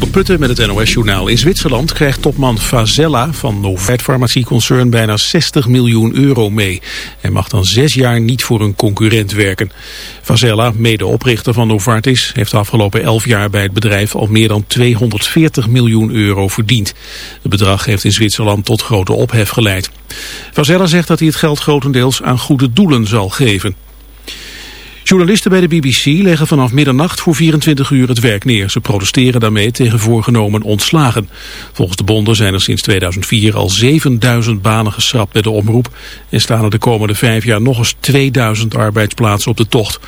van Putten met het NOS-journaal. In Zwitserland krijgt topman Fazella van Novartis farmacieconcern bijna 60 miljoen euro mee. Hij mag dan zes jaar niet voor een concurrent werken. Fazella, medeoprichter van Novartis, heeft de afgelopen elf jaar bij het bedrijf al meer dan 240 miljoen euro verdiend. Het bedrag heeft in Zwitserland tot grote ophef geleid. Fazella zegt dat hij het geld grotendeels aan goede doelen zal geven. Journalisten bij de BBC leggen vanaf middernacht voor 24 uur het werk neer. Ze protesteren daarmee tegen voorgenomen ontslagen. Volgens de bonden zijn er sinds 2004 al 7000 banen geschrapt bij de omroep. En staan er de komende vijf jaar nog eens 2000 arbeidsplaatsen op de tocht.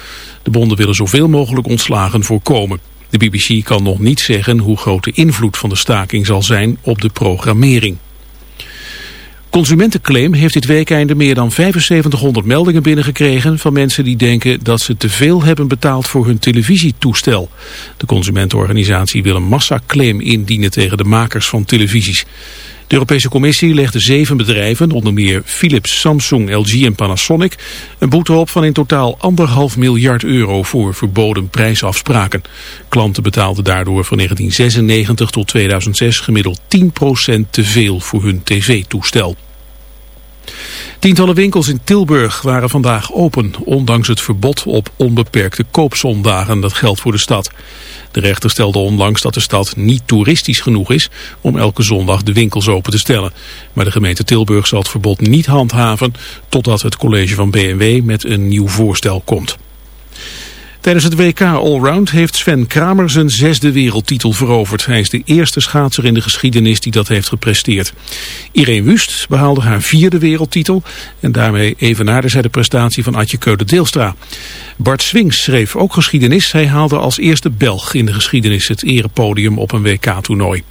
De bonden willen zoveel mogelijk ontslagen voorkomen. De BBC kan nog niet zeggen hoe groot de invloed van de staking zal zijn op de programmering. Consumentenclaim heeft dit weekende meer dan 7500 meldingen binnengekregen van mensen die denken dat ze te veel hebben betaald voor hun televisietoestel. De consumentenorganisatie wil een massaclaim indienen tegen de makers van televisies. De Europese Commissie legde zeven bedrijven, onder meer Philips, Samsung, LG en Panasonic, een boete op van in totaal anderhalf miljard euro voor verboden prijsafspraken. Klanten betaalden daardoor van 1996 tot 2006 gemiddeld 10% te veel voor hun tv-toestel. Tientallen winkels in Tilburg waren vandaag open, ondanks het verbod op onbeperkte koopzondagen. Dat geldt voor de stad. De rechter stelde onlangs dat de stad niet toeristisch genoeg is om elke zondag de winkels open te stellen. Maar de gemeente Tilburg zal het verbod niet handhaven totdat het college van BMW met een nieuw voorstel komt. Tijdens het WK Allround heeft Sven Kramer zijn zesde wereldtitel veroverd. Hij is de eerste schaatser in de geschiedenis die dat heeft gepresteerd. Irene Wust behaalde haar vierde wereldtitel en daarmee evenaarde zij de prestatie van Atje Keude-Deelstra. Bart Swings schreef ook geschiedenis. Hij haalde als eerste Belg in de geschiedenis het erepodium op een WK-toernooi.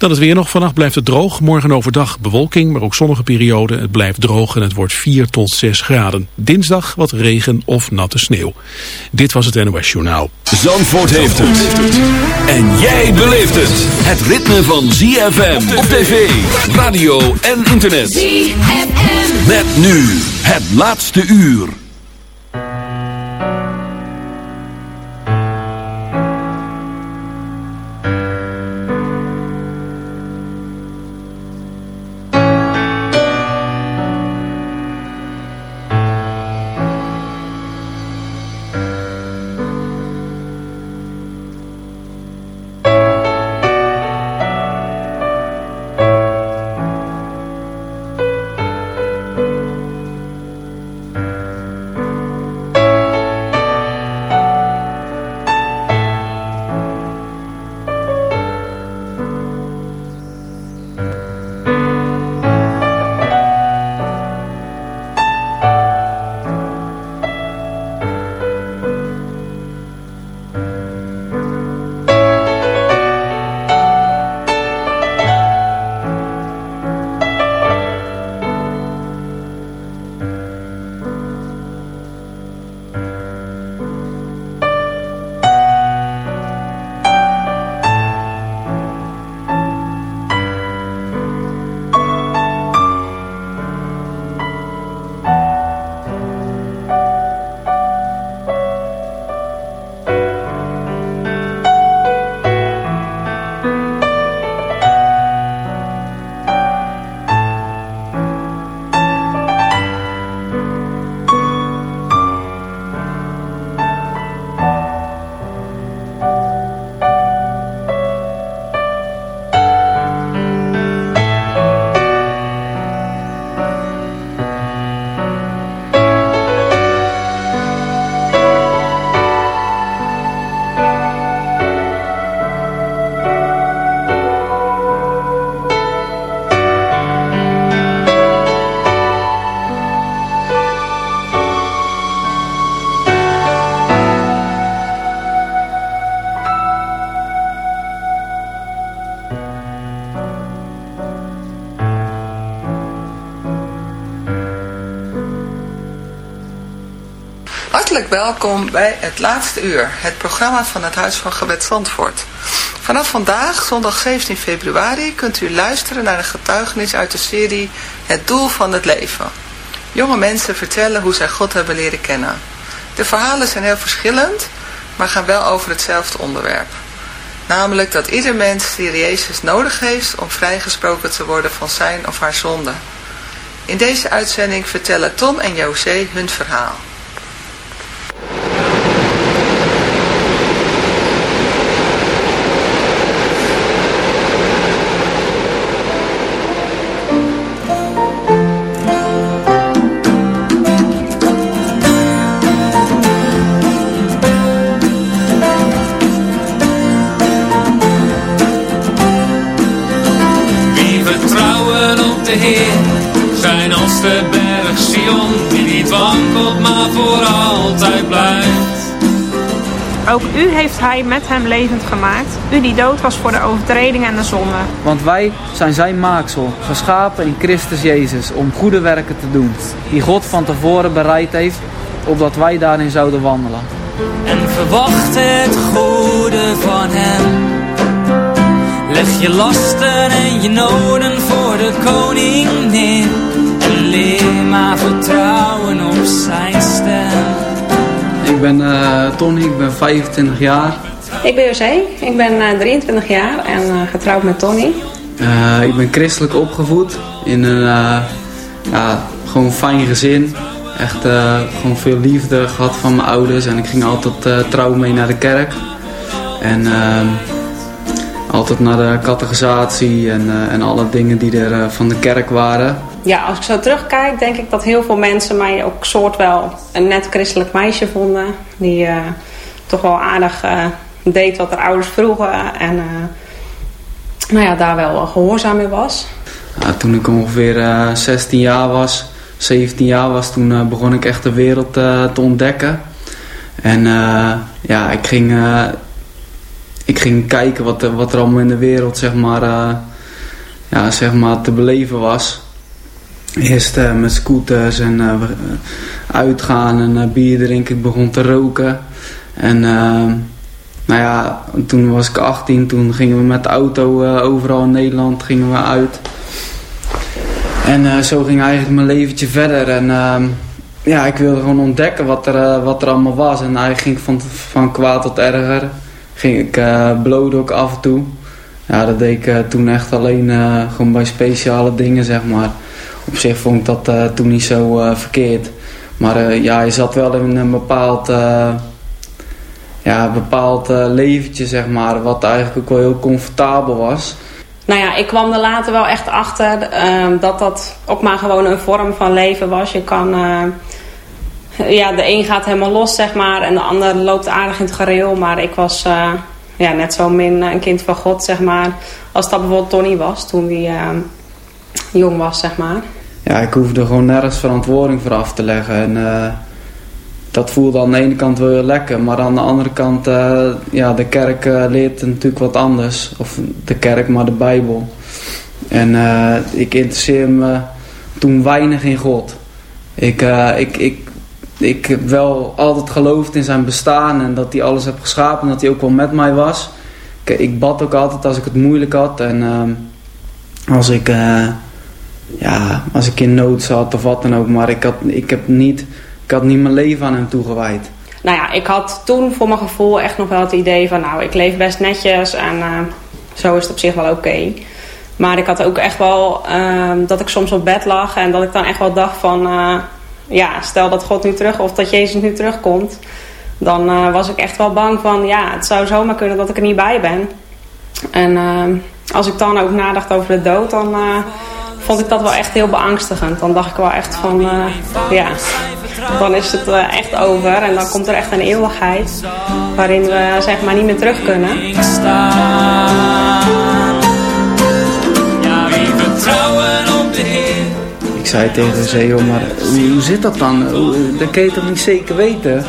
Dan het weer nog. Vannacht blijft het droog. Morgen overdag bewolking, maar ook zonnige perioden. Het blijft droog en het wordt 4 tot 6 graden. Dinsdag wat regen of natte sneeuw. Dit was het NOS Journaal. Zandvoort heeft het. En jij beleeft het. Het ritme van ZFM op tv, radio en internet. ZFM. Met nu het laatste uur. Welkom bij het laatste uur, het programma van het Huis van Gebed Zandvoort. Vanaf vandaag, zondag 17 februari, kunt u luisteren naar een getuigenis uit de serie Het Doel van het Leven. Jonge mensen vertellen hoe zij God hebben leren kennen. De verhalen zijn heel verschillend, maar gaan wel over hetzelfde onderwerp. Namelijk dat ieder mens die Jezus nodig heeft om vrijgesproken te worden van zijn of haar zonde. In deze uitzending vertellen Tom en José hun verhaal. Ook u heeft hij met hem levend gemaakt, u die dood was voor de overtreding en de zonde. Want wij zijn zijn maaksel, geschapen in Christus Jezus, om goede werken te doen, die God van tevoren bereid heeft, opdat wij daarin zouden wandelen. En verwacht het goede van hem. Leg je lasten en je noden voor de koning neer. En leer maar vertrouwen op zijn stem. Ik ben uh, Tony, ik ben 25 jaar. Ik ben José, ik ben uh, eh, 23 jaar en uh, getrouwd met Tony. ik ben christelijk opgevoed in een ja, gewoon fijn gezin. Echt gewoon veel liefde gehad van mijn ouders en ik ging altijd trouw mee naar de kerk. En ehm, altijd naar de catechisatie en, en alle dingen die er van de kerk waren ja, als ik zo terugkijk, denk ik dat heel veel mensen mij ook soort wel een net christelijk meisje vonden. Die uh, toch wel aardig uh, deed wat haar ouders vroegen. En uh, nou ja, daar wel gehoorzaam in was. Toen ik ongeveer 16 jaar was, 17 jaar was, toen begon ik echt de wereld te ontdekken. En ja, ik ging, ik ging kijken wat, wat er allemaal in de wereld zeg maar, ja, zeg maar, te beleven was. Eerst uh, met scooters en uh, uitgaan en uh, bier drinken. Ik begon te roken. En nou ja, toen was ik 18. Toen gingen we met de auto overal in Nederland gingen we uit. En zo ging eigenlijk mijn leventje verder. En ehm, ja, ik wilde gewoon ontdekken wat er, wat er allemaal was. En eigenlijk ging ik van, van kwaad tot erger. Ging ik bloden ook af en toe. Ja, dat deed ik toen echt alleen gewoon bij speciale dingen, zeg maar op zich vond ik dat uh, toen niet zo uh, verkeerd. Maar uh, ja, je zat wel in een bepaald, ja, bepaald leventje, zeg maar, wat eigenlijk ook wel heel comfortabel was. Nou ja, ik kwam er later wel echt achter ehm, dat dat ook maar gewoon een vorm van leven was. Je kan, ja, de een gaat helemaal los, zeg maar, en de ander loopt aardig in het gareel. Maar ik was ja, net zo min een kind van God, zeg maar, als dat bijvoorbeeld Tony was toen hij jong was, zeg maar ja, ik hoefde gewoon nergens verantwoording voor af te leggen. En uh, dat voelde aan de ene kant wel lekker. Maar aan de andere kant, uh, ja, de kerk uh, leert natuurlijk wat anders. Of de kerk, maar de Bijbel. En ik interesseer me toen weinig in God. Ik, ik, ik, ik heb wel altijd geloofd in zijn bestaan en dat hij alles heeft geschapen. En dat hij ook wel met mij was. Ik, ik bad ook altijd als ik het moeilijk had. En als ik ja, als ik in nood zat of wat dan ook. Maar ik had, ik heb niet, ik had niet mijn leven aan hem toegewijd. Nou ja, ik had toen voor mijn gevoel echt nog wel het idee van... nou, ik leef best netjes en uh, zo is het op zich wel oké. Maar ik had ook echt wel uh, dat ik soms op bed lag... en dat ik dan echt wel dacht van... Uh, ja, stel dat God nu terug of dat Jezus nu terugkomt... dan was ik echt wel bang van... ja, het zou zomaar kunnen dat ik er niet bij ben. En als ik dan ook nadacht over de dood... dan vond ik dat wel echt heel beangstigend. Dan dacht ik wel echt van, uh, ja, dan is het uh, echt over. En dan komt er echt een eeuwigheid waarin we zeg maar niet meer terug kunnen. Ik zei tegen Zeo, maar hoe, zit dat dan? Dat kun je toch niet zeker weten?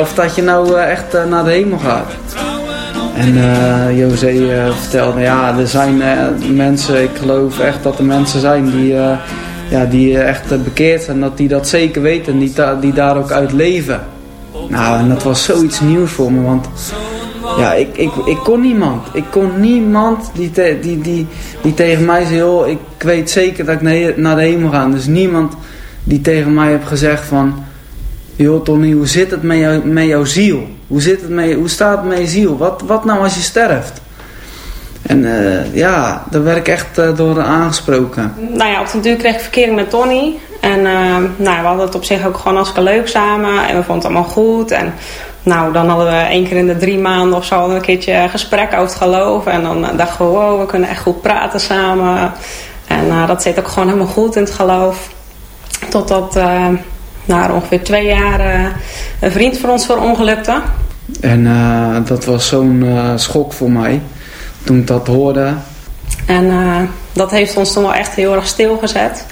Of dat je nou uh, echt naar de hemel gaat? En uh, José uh, vertelde, ja, er zijn uh, mensen, ik geloof echt dat er mensen zijn die, ja, die echt bekeerd zijn. Dat die dat zeker weten en die, die daar ook uit leven. Nou, en dat was zoiets nieuws voor me, want ja, ik, ik, ik kon niemand. Ik kon niemand die, die, die, die tegen mij zei, joh, ik weet zeker dat ik naar de hemel ga. Dus niemand die tegen mij heeft gezegd van, joh Tony, hoe zit het met, jou, met jouw ziel? Hoe, zit het met, hoe staat het met je ziel? Wat, wat nou als je sterft? En ja, daar werd ik echt door aangesproken. Nou ja, op den duur kreeg ik verkering met Tony. En nou, we hadden het op zich ook gewoon hartstikke leuk samen. En we vonden het allemaal goed. En nou, dan hadden we één keer in de drie maanden of zo een keertje gesprek over het geloof. En dan dachten we, wow, we kunnen echt goed praten samen. En dat zit ook gewoon helemaal goed in het geloof. Totdat uh, na ongeveer twee jaar uh, een vriend van ons verongelukte. En uh, dat was zo'n schok voor mij toen ik dat hoorde. En dat heeft ons toen wel echt heel erg stilgezet.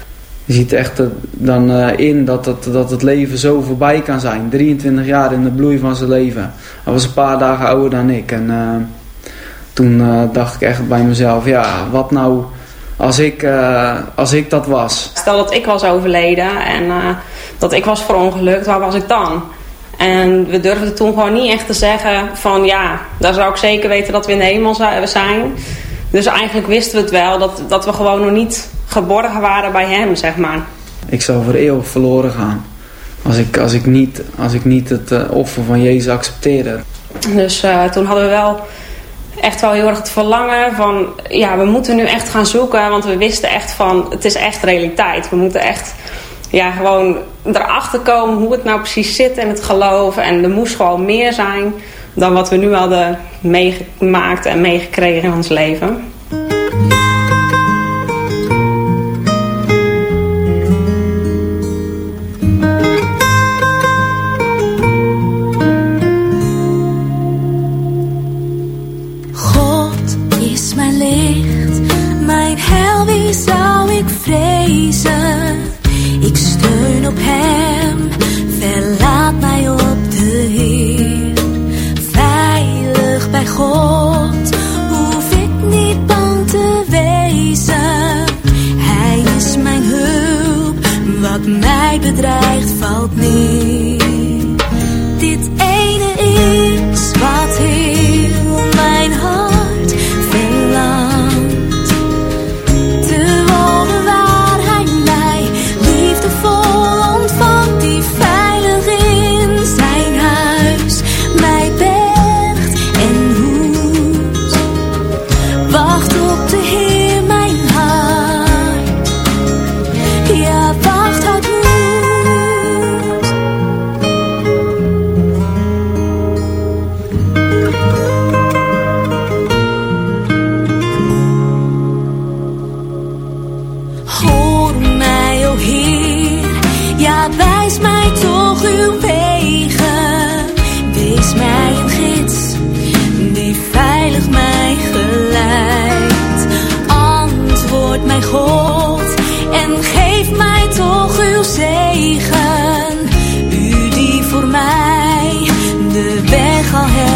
Je ziet echt dan in dat het, dat het leven zo voorbij kan zijn. 23 jaar in de bloei van zijn leven. Hij was een paar dagen ouder dan ik. En toen dacht ik echt bij mezelf, ja, wat nou als ik, uh, als ik dat was. Stel dat ik was overleden en dat ik was verongelukt, waar was ik dan? En we durfden toen gewoon niet echt te zeggen van ja, daar zou ik zeker weten dat we in de hemel zijn. Dus eigenlijk wisten we het wel, dat, dat we gewoon nog niet geborgen waren bij hem, zeg maar. Ik zou voor eeuwig verloren gaan. Als ik, als ik, niet, als ik niet het uh, offer van Jezus accepteerde. Dus toen hadden we wel echt wel heel erg het verlangen van... ja, we moeten nu echt gaan zoeken. Want we wisten echt van, het is echt realiteit. We moeten echt ja, gewoon erachter komen hoe het nou precies zit in het geloven. En er moest gewoon meer zijn dan wat we nu hadden meegemaakt en meegekregen in ons leven. u die voor mij de weg al heeft.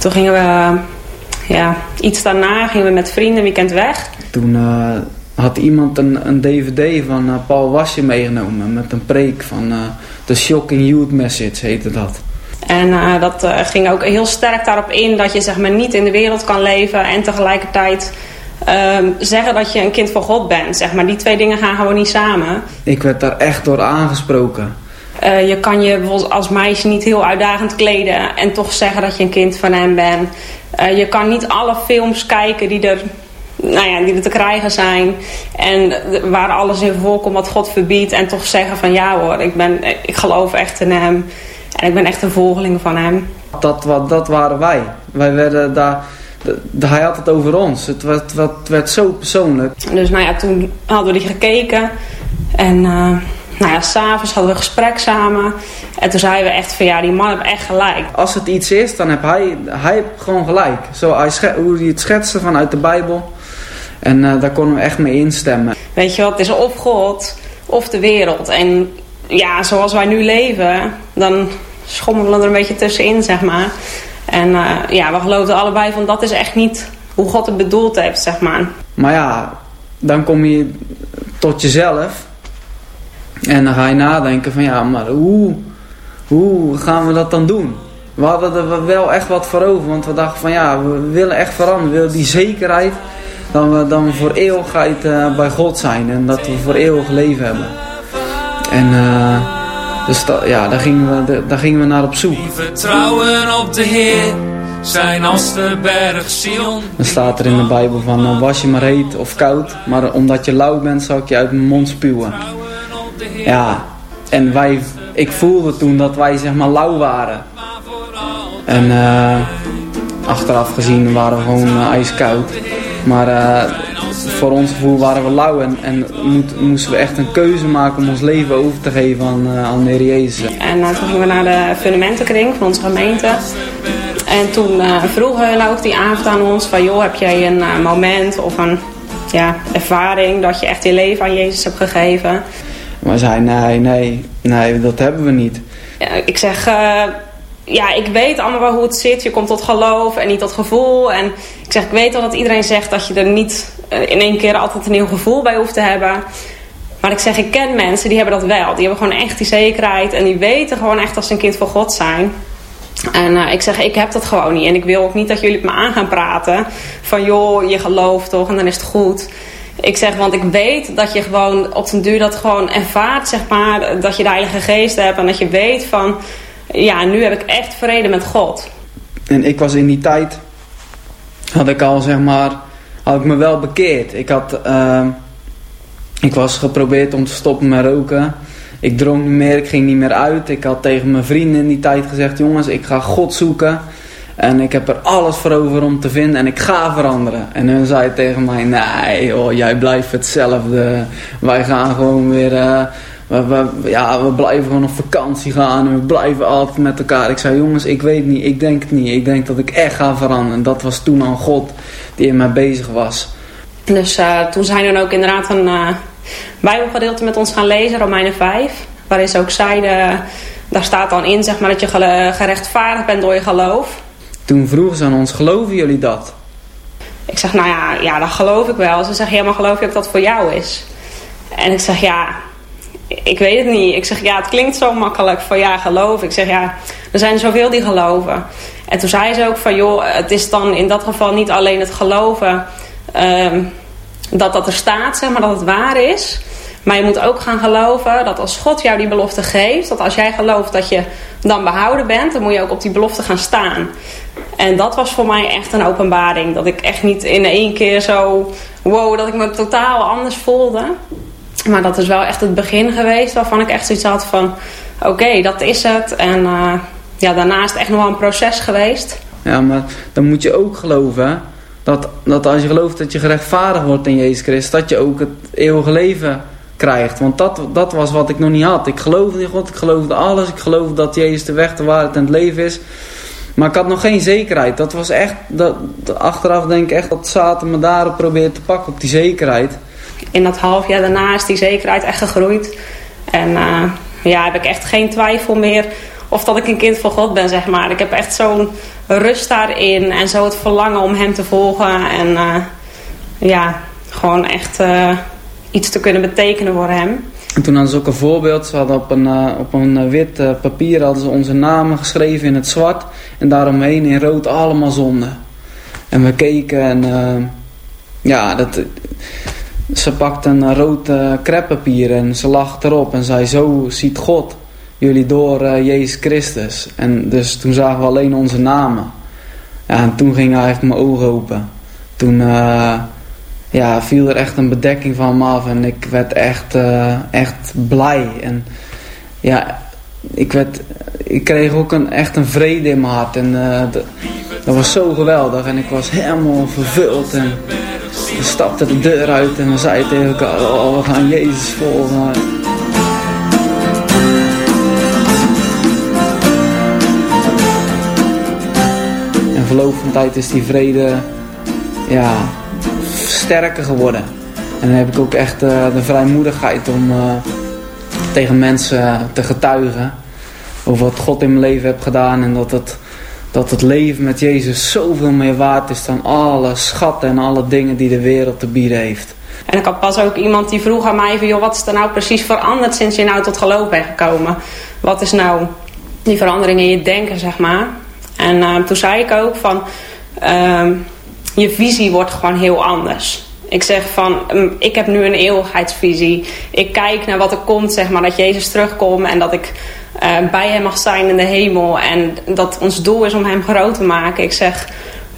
Toen gingen we, ja, iets daarna gingen we met vrienden weekend weg. Toen uh, had iemand een, een dvd van uh, Paul Wasje meegenomen met een preek van uh, The Shocking Youth Message heette dat. En dat ging ook heel sterk daarop in dat je zeg maar niet in de wereld kan leven en tegelijkertijd um, zeggen dat je een kind van God bent. Zeg maar. Die twee dingen gaan gewoon niet samen. Ik werd daar echt door aangesproken. Uh, je kan je bijvoorbeeld als meisje niet heel uitdagend kleden en toch zeggen dat je een kind van hem bent. Uh, je kan niet alle films kijken die er, nou ja, die er te krijgen zijn. En waar alles in voorkomt wat God verbiedt. En toch zeggen van ja hoor, ik, ben, ik geloof echt in hem. En ik ben echt een volgeling van hem. Dat, wat, dat waren wij. Wij werden daar hij had het over ons. Het werd, het werd zo persoonlijk. Dus nou ja, toen hadden we die gekeken. En uh, nou ja, s'avonds hadden we een gesprek samen. En toen zeiden we echt van ja, die man heeft echt gelijk. Als het iets is, dan heb hij, hij heeft gewoon gelijk. Zo, hij hoe hij het schetste vanuit de Bijbel. En uh, daar konden we echt mee instemmen. Weet je wat, het is of God of de wereld. En ja, zoals wij nu leven, dan schommelen we er een beetje tussenin, zeg maar. En uh, ja, we geloofden allebei van dat is echt niet hoe God het bedoeld heeft, zeg maar. Maar ja, dan kom je tot jezelf. En dan ga je nadenken van ja, maar hoe, hoe gaan we dat dan doen? We hadden er wel echt wat voor over. Want we dachten van ja, we willen echt veranderen. We willen die zekerheid dat we dan voor eeuwigheid uh, bij God zijn. En dat we voor eeuwig leven hebben. En... Uh, dus ja, daar gingen, we, daar gingen we naar op zoek. Die vertrouwen op de Heer zijn als de berg Sion. Dan staat er in de Bijbel van uh, was je maar heet of koud. Maar omdat je lauw bent zal ik je uit mijn mond spuwen. Ja, en wij, ik voelde toen dat wij zeg maar lauw waren. En uh, achteraf gezien waren we gewoon uh, ijskoud. Maar voor ons gevoel waren we lauw en, en moesten we echt een keuze maken om ons leven over te geven aan, aan de Heer Jezus. En toen gingen we naar de fundamentenkring van onze gemeente. En toen vroegen hun ook die avond aan ons van joh, heb jij een moment of een ja, ervaring dat je echt je leven aan Jezus hebt gegeven? Maar zei nee, nee, nee, dat hebben we niet. Ja, ik zeg ja, ik weet allemaal wel hoe het zit. Je komt tot geloof en niet tot gevoel. En ik zeg, ik weet al dat iedereen zegt dat je er niet eh, in één keer altijd een nieuw gevoel bij hoeft te hebben. Maar ik zeg, ik ken mensen die hebben dat wel. Die hebben gewoon echt die zekerheid. En die weten gewoon echt dat ze een kind van God zijn. En uh, ik zeg, ik heb dat gewoon niet. En ik wil ook niet dat jullie op me aan gaan praten. Van joh, je gelooft toch en dan is het goed. Ik zeg, want ik weet dat je gewoon op den duur dat gewoon ervaart, zeg maar. Dat je de Heilige Geest hebt en dat je weet van ja, nu heb ik echt vrede met God. En ik was in die tijd, had ik al zeg maar, had ik me wel bekeerd. Ik had, uh, ik was geprobeerd om te stoppen met roken. Ik dronk niet meer, ik ging niet meer uit. Ik had tegen mijn vrienden in die tijd gezegd, jongens, ik ga God zoeken. En ik heb er alles voor over om te vinden en ik ga veranderen. En hun zei tegen mij, nee joh, jij blijft hetzelfde. Wij gaan gewoon weer... Uh, we, ja, we blijven gewoon op vakantie gaan en we blijven altijd met elkaar. Ik zei, jongens, ik weet niet, ik denk het niet. Ik denk dat ik echt ga veranderen. En dat was toen al God die in mij bezig was. Dus uh, toen zijn we ook inderdaad een uh, bijbelgedeelte met ons gaan lezen, Romeinen 5. Waarin ze ook zeiden, daar staat dan in zeg maar, dat je gerechtvaardigd bent door je geloof. Toen vroegen ze aan ons, geloven jullie dat? Ik zeg, nou ja, ja dat geloof ik wel. Ze zeggen, ja, maar geloof je ook dat het voor jou is? En ik zeg, ja, ik weet het niet. Ik zeg, ja, het klinkt zo makkelijk van ja, geloof. Ik zeg, ja, er zijn zoveel die geloven. En toen zei ze ook van, joh, het is dan in dat geval niet alleen het geloven um, dat dat er staat, zeg maar, dat het waar is. Maar je moet ook gaan geloven dat als God jou die belofte geeft, dat als jij gelooft dat je dan behouden bent, dan moet je ook op die belofte gaan staan. En dat was voor mij echt een openbaring. Dat ik echt niet in één keer zo, wow, dat ik me totaal anders voelde. Maar dat is wel echt het begin geweest waarvan ik echt zoiets had van... Oké, dat is het. En uh, ja, daarna is het echt nog wel een proces geweest. Ja, maar dan moet je ook geloven... Dat, dat als je gelooft dat je gerechtvaardigd wordt in Jezus Christus... dat je ook het eeuwige leven krijgt. Want dat, dat was wat ik nog niet had. Ik geloofde in God, ik geloofde alles. Ik geloofde dat Jezus de weg, de waarheid en het leven is. Maar ik had nog geen zekerheid. Dat was echt, dat, achteraf denk ik echt dat Satan me daarop probeert te pakken op die zekerheid in dat half jaar daarna is die zekerheid echt gegroeid. En uh, ja, heb ik echt geen twijfel meer of dat ik een kind van God ben, zeg maar. Ik heb echt zo'n rust daarin en zo het verlangen om hem te volgen. En ja, gewoon echt iets te kunnen betekenen voor hem. En toen hadden ze ook een voorbeeld. Ze hadden op een, uh, op een uh, wit uh, papier hadden ze onze namen geschreven in het zwart. En daaromheen in rood allemaal zonden. En we keken en ja, dat, ze pakte een rood kreppapier en ze lag erop. En zei zo ziet God jullie door Jezus Christus. En dus toen zagen we alleen onze namen. Ja, en toen ging hij even mijn ogen open. Toen ja, viel er echt een bedekking van me af en ik werd echt, uh, echt blij. En ja, ik, werd, ik kreeg ook een, echt een vrede in mijn hart. En uh, dat was zo geweldig en ik was helemaal vervuld. En we stapten de deur uit en we zeiden tegen elkaar, oh, we gaan Jezus volgen. En verloop van tijd is die vrede, ja, sterker geworden. En dan heb ik ook echt uh, de vrijmoedigheid om uh, tegen mensen te getuigen. Over wat God in mijn leven heeft gedaan. En dat het, dat het leven met Jezus zoveel meer waard is dan alle schatten en alle dingen die de wereld te bieden heeft. En ik had pas ook iemand die vroeg aan mij van... Joh, wat is er nou precies veranderd sinds je nou tot geloof bent gekomen? Wat is nou die verandering in je denken, zeg maar? En uh, toen zei ik ook van... Uh, je visie wordt gewoon heel anders. Ik zeg van, mm, ik heb nu een eeuwigheidsvisie. Ik kijk naar wat er komt, zeg maar, dat Jezus terugkomt en dat ik uh, bij hem mag zijn in de hemel. En dat ons doel is om hem groot te maken. Ik zeg,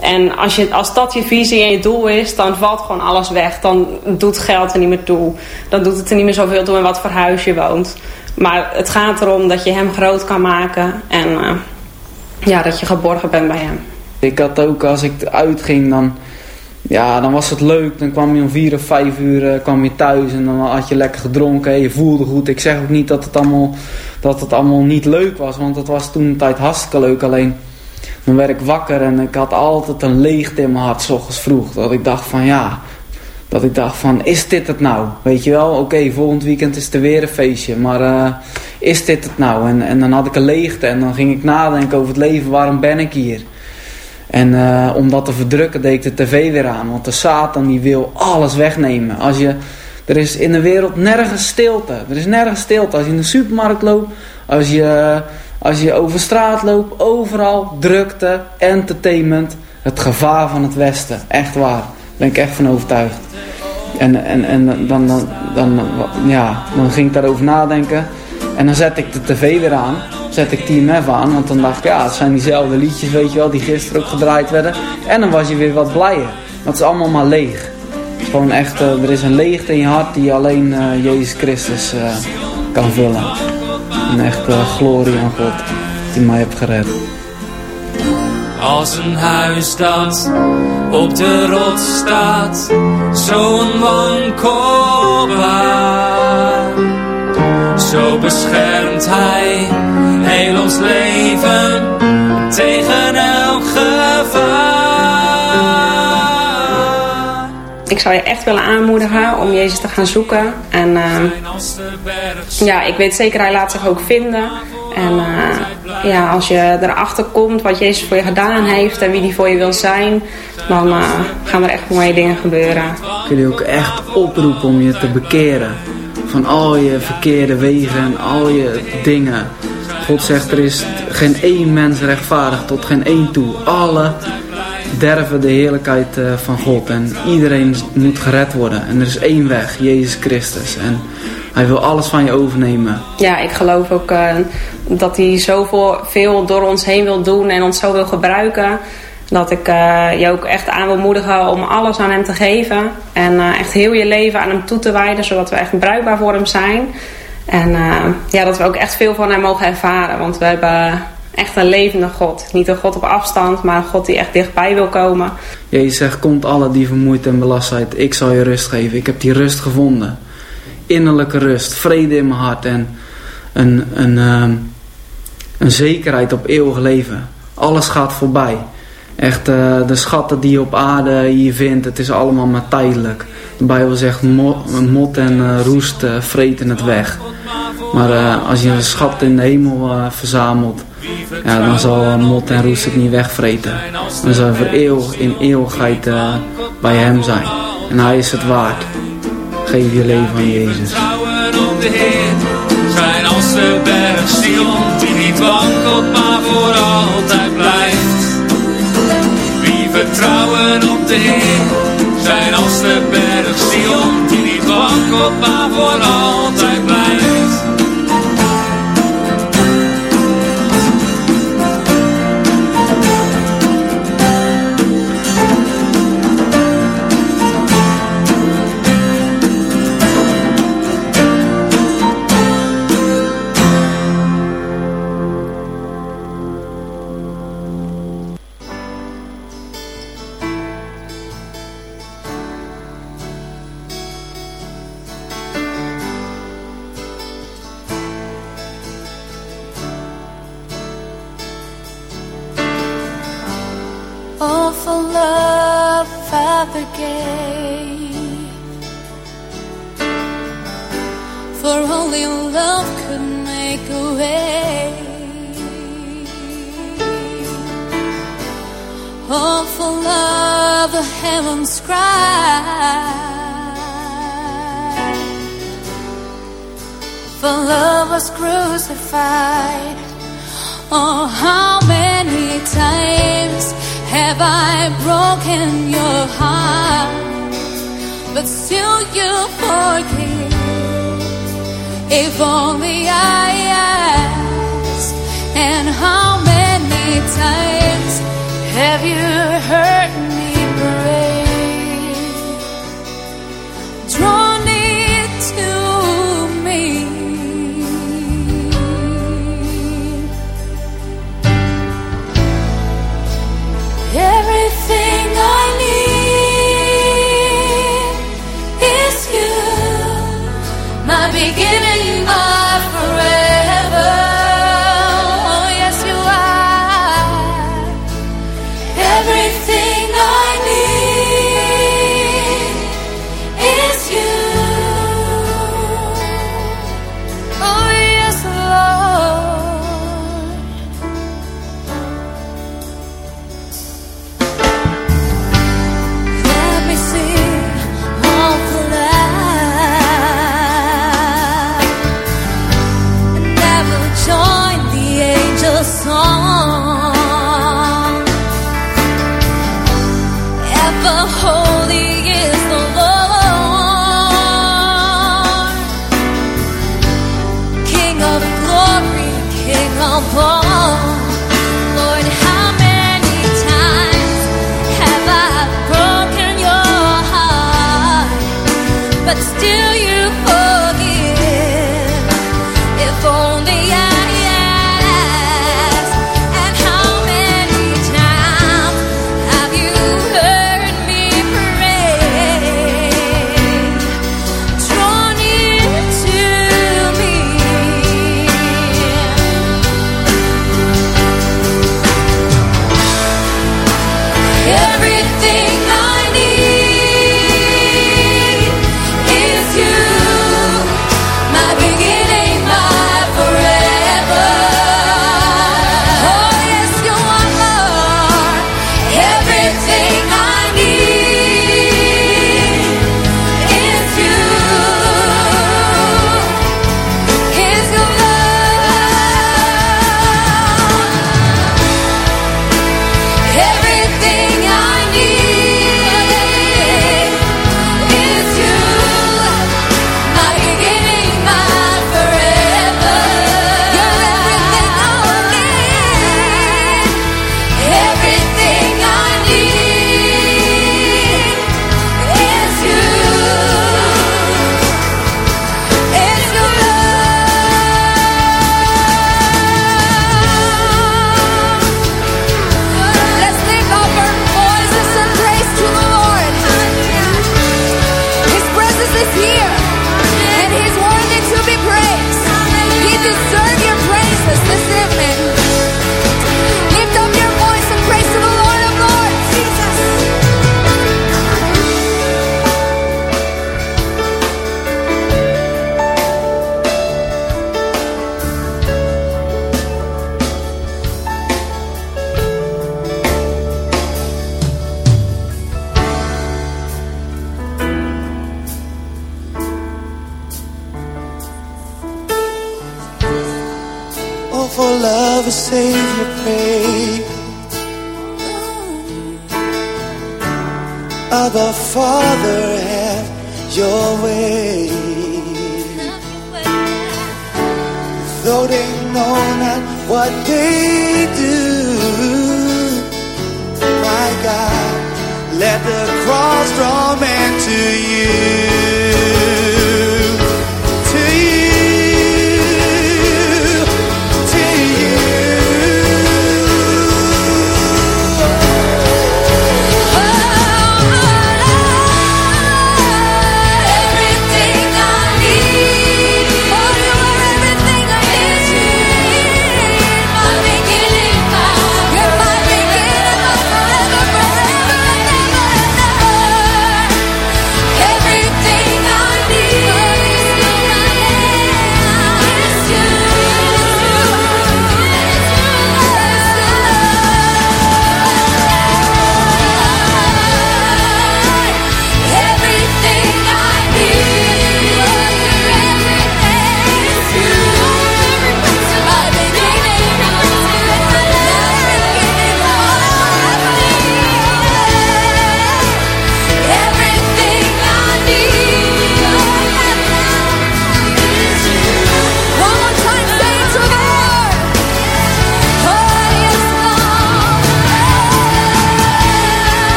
en als, je, als dat je visie en je doel is, dan valt gewoon alles weg. Dan doet geld er niet meer toe. Dan doet het er niet meer zoveel toe in wat voor huis je woont. Maar het gaat erom dat je hem groot kan maken en uh, ja, dat je geborgen bent bij hem. Ik had ook, als ik uitging, dan, ja, dan was het leuk. Dan kwam je om vier of vijf uur uh, kwam je thuis en dan had je lekker gedronken en je voelde goed. Ik zeg ook niet dat het allemaal, dat het allemaal niet leuk was, want het was toen een tijd hartstikke leuk. Alleen, dan werd ik wakker en ik had altijd een leegte in mijn hart, s ochtends vroeg. Dat ik dacht van, ja, dat ik dacht van, is dit het nou? Weet je wel, oké, volgend weekend is er weer een feestje, maar uh, is dit het nou? En, en dan had ik een leegte en dan ging ik nadenken over het leven, waarom ben ik hier? En uh, om dat te verdrukken deed ik de tv weer aan. Want de Satan die wil alles wegnemen. Als je, er is in de wereld nergens stilte. Er is nergens stilte. Als je in de supermarkt loopt. Als je, als je over straat loopt. Overal drukte, entertainment. Het gevaar van het Westen. Echt waar. Daar ben ik echt van overtuigd. En, en, en dan, dan, dan, ja, dan ging ik daarover nadenken. En dan zet ik de tv weer aan zet ik TMF aan. Want dan dacht ik, ja, het zijn diezelfde liedjes, weet je wel, die gisteren ook gedraaid werden. En dan was je weer wat blijer. Want het is allemaal maar leeg. Gewoon echt, uh, er is een leegte in je hart die alleen uh, Jezus Christus uh, kan vullen. Een echte glorie aan God die mij heeft gered. Als een huis dat op de rots staat, zo'n wankelbaar. Zo beschermt hij heel ons leven tegen elk gevaar. Ik zou je echt willen aanmoedigen om Jezus te gaan zoeken. En uh, ja, ik weet zeker, hij laat zich ook vinden. En uh, ja, als je erachter komt wat Jezus voor je gedaan heeft en wie die voor je wil zijn, dan uh, gaan er echt mooie dingen gebeuren. Ik wil je ook echt oproepen om je te bekeren. Van al je verkeerde wegen en al je dingen. God zegt er is geen één mens rechtvaardig tot geen één toe. Alle derven de heerlijkheid eh, van God. En iedereen moet gered worden. En er is één weg, Jezus Christus. En hij wil alles van je overnemen. Ja, ik geloof ook uh, dat hij zoveel veel door ons heen wil doen en ons zo wil gebruiken. Dat ik uh, je ook echt aan wil moedigen om alles aan hem te geven. En uh, echt heel je leven aan hem toe te wijden, zodat we echt bruikbaar voor hem zijn. En uh, ja, dat we ook echt veel van hem mogen ervaren. Want we hebben echt een levende God. Niet een God op afstand, maar een God die echt dichtbij wil komen. Jezus zegt, komt alle die vermoeid en belast zijn. Ik zal je rust geven. Ik heb die rust gevonden. Innerlijke rust, vrede in mijn hart en een, een, um, een zekerheid op eeuwig leven. Alles gaat voorbij. Echt, uh, de schatten die je op aarde hier vindt, het is allemaal maar tijdelijk. De Bijbel zegt, mot, en uh, roest uh, vreten het weg. Maar als je een schat in de hemel verzamelt, ja, dan zal mot en roest het niet wegvreten. Dan zal voor eeuwig in eeuwigheid bij hem zijn. En hij is het waard. Geef je leven aan Jezus. zijn als de berg Sion, die niet wankelt, maar voor altijd blijft. Wie vertrouwen op de Heer zijn als de berg Sion, die niet wankelt, maar voor altijd blijft. For love Father gave. For only love could make a way. For love the heavens cry. For love was crucified. Oh, how many times have I broken your heart? But still you forgive. If only I asked. And how many times have you hurt me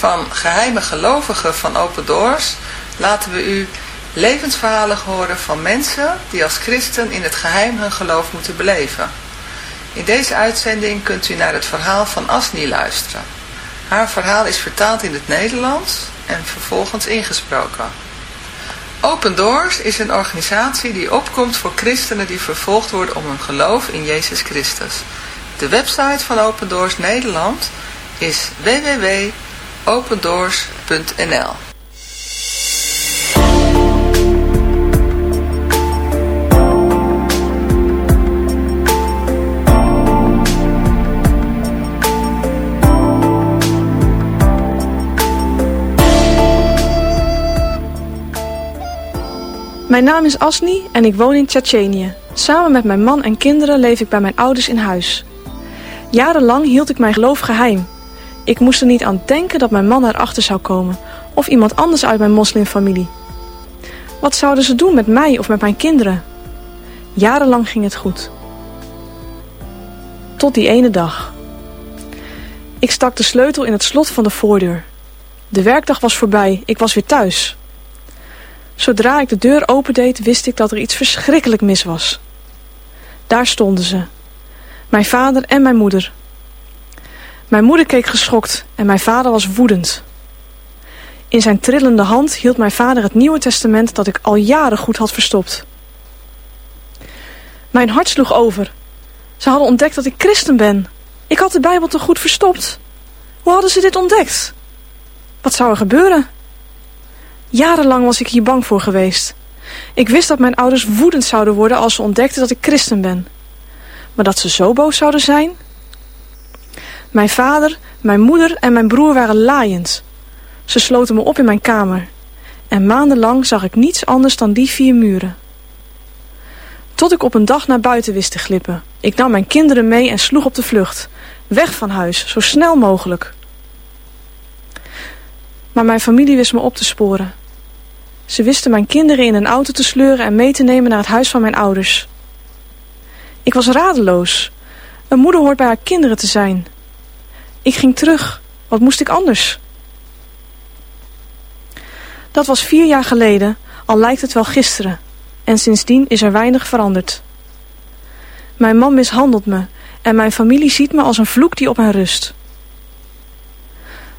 van geheime gelovigen van Open Doors laten we u levensverhalen horen van mensen die als christen in het geheim hun geloof moeten beleven. In deze uitzending kunt u naar het verhaal van Asni luisteren. Haar verhaal is vertaald in het Nederlands en vervolgens ingesproken. Open Doors is een organisatie die opkomt voor christenen die vervolgd worden om hun geloof in Jezus Christus. De website van Open Doors Nederland is www.opendoors.nl Mijn naam is Asni en ik woon in Tsjetsjenië. Samen met mijn man en kinderen leef ik bij mijn ouders in huis. Jarenlang hield ik mijn geloof geheim. Ik moest er niet aan denken dat mijn man erachter zou komen of iemand anders uit mijn moslimfamilie. Wat zouden ze doen met mij of met mijn kinderen? Jarenlang ging het goed. Tot die ene dag. Ik stak de sleutel in het slot van de voordeur. De werkdag was voorbij, ik was weer thuis. Zodra ik de deur opendeed, wist ik dat er iets verschrikkelijk mis was. Daar stonden ze. Mijn vader en mijn moeder. Mijn moeder keek geschokt en mijn vader was woedend. In zijn trillende hand hield mijn vader het Nieuwe Testament dat ik al jaren goed had verstopt. Mijn hart sloeg over. Ze hadden ontdekt dat ik christen ben. Ik had de Bijbel toch goed verstopt? Hoe hadden ze dit ontdekt? Wat zou er gebeuren? Jarenlang was ik hier bang voor geweest. Ik wist dat mijn ouders woedend zouden worden als ze ontdekten dat ik christen ben. Maar dat ze zo boos zouden zijn? Mijn vader, mijn moeder en mijn broer waren laaiend. Ze sloten me op in mijn kamer. En maandenlang zag ik niets anders dan die vier muren. Tot ik op een dag naar buiten wist te glippen. Ik nam mijn kinderen mee en sloeg op de vlucht. Weg van huis, zo snel mogelijk. Maar mijn familie wist me op te sporen. Ze wisten mijn kinderen in een auto te sleuren en mee te nemen naar het huis van mijn ouders. Ik was radeloos. Een moeder hoort bij haar kinderen te zijn. Ik ging terug. Wat moest ik anders? Dat was vier jaar geleden, al lijkt het wel gisteren. En sindsdien is er weinig veranderd. Mijn man mishandelt me en mijn familie ziet me als een vloek die op hen rust.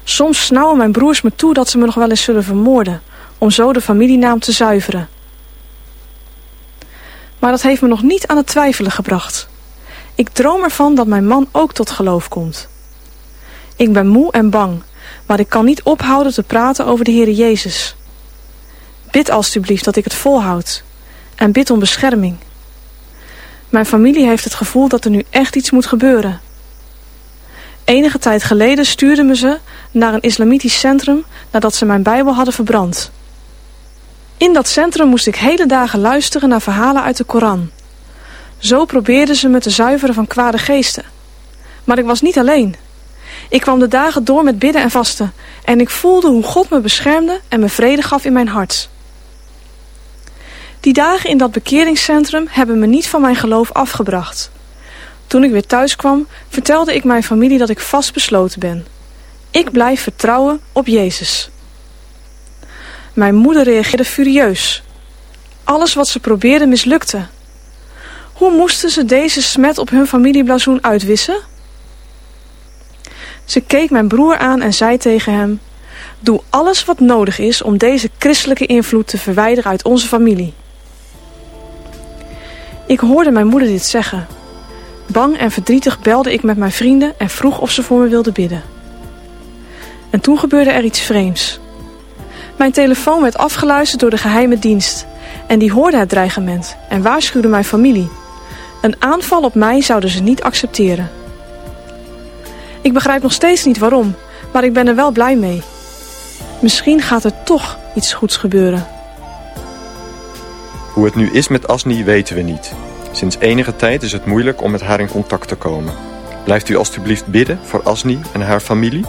Soms snauwen mijn broers me toe dat ze me nog wel eens zullen vermoorden, om zo de familienaam te zuiveren. Maar dat heeft me nog niet aan het twijfelen gebracht. Ik droom ervan dat mijn man ook tot geloof komt. Ik ben moe en bang, maar ik kan niet ophouden te praten over de Heere Jezus. Bid alstublieft dat ik het volhoud. En bid om bescherming. Mijn familie heeft het gevoel dat er nu echt iets moet gebeuren. Enige tijd geleden stuurden me ze naar een islamitisch centrum nadat ze mijn Bijbel hadden verbrand. In dat centrum moest ik hele dagen luisteren naar verhalen uit de Koran. Zo probeerden ze me te zuiveren van kwade geesten. Maar ik was niet alleen. Ik kwam de dagen door met bidden en vasten en ik voelde hoe God me beschermde en me vrede gaf in mijn hart. Die dagen in dat bekeringscentrum hebben me niet van mijn geloof afgebracht. Toen ik weer thuis kwam, vertelde ik mijn familie dat ik vastbesloten ben. Ik blijf vertrouwen op Jezus. Mijn moeder reageerde furieus. Alles wat ze probeerde mislukte. Hoe moesten ze deze smet op hun familieblazoen uitwissen? Ze keek mijn broer aan en zei tegen hem... Doe alles wat nodig is om deze christelijke invloed te verwijderen uit onze familie. Ik hoorde mijn moeder dit zeggen. Bang en verdrietig belde ik met mijn vrienden en vroeg of ze voor me wilden bidden. En toen gebeurde er iets vreemds. Mijn telefoon werd afgeluisterd door de geheime dienst. En die hoorde het dreigement en waarschuwde mijn familie. Een aanval op mij zouden ze niet accepteren. Ik begrijp nog steeds niet waarom, maar ik ben er wel blij mee. Misschien gaat er toch iets goeds gebeuren. Hoe het nu is met Asni weten we niet. Sinds enige tijd is het moeilijk om met haar in contact te komen. Blijft u alstublieft bidden voor Asni en haar familie?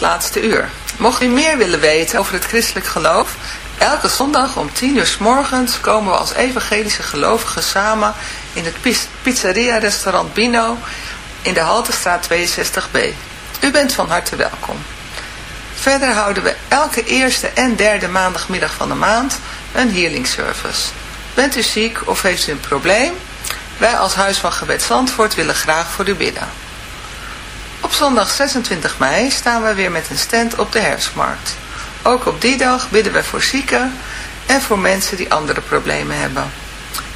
laatste uur. Mocht u meer willen weten over het christelijk geloof, elke zondag om 10 uur s morgens komen we als evangelische gelovigen samen in het pizzeria restaurant Bino in de Haltestraat 62b. U bent van harte welkom. Verder houden we elke eerste en derde maandagmiddag van de maand een healing service. Bent u ziek of heeft u een probleem? Wij als Huis van Gebed Zandvoort willen graag voor u bidden zondag 26 mei staan we weer met een stand op de herfstmarkt. Ook op die dag bidden we voor zieken en voor mensen die andere problemen hebben.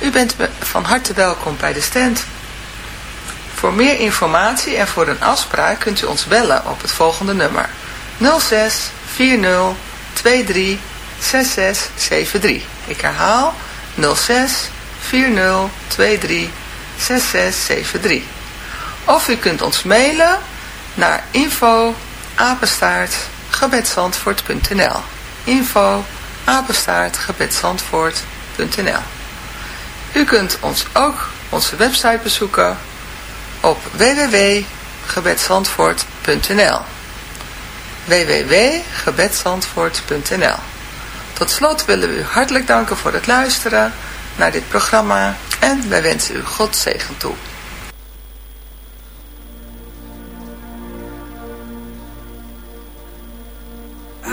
U bent van harte welkom bij de stand. Voor meer informatie en voor een afspraak kunt u ons bellen op het volgende nummer 06 40 23 66 73. Ik herhaal 06 40 23 66 73. Of u kunt ons mailen naar info apenstaart gebedzandvoort.nl info apenstaart gebedzandvoort.nl U kunt ons ook onze website bezoeken op www.gebedzandvoort.nl www.gebedzandvoort.nl Tot slot willen we u hartelijk danken voor het luisteren naar dit programma en wij wensen u God zegen toe.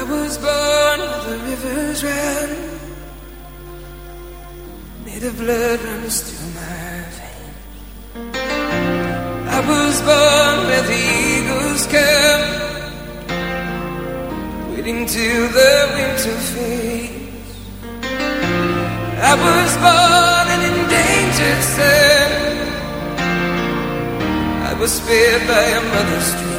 Was born where the rivers ran. Made of blood runs through my veins. I was born where the eagles come Waiting till the winter fades I was born an endangered son. I was spared by a mother's dream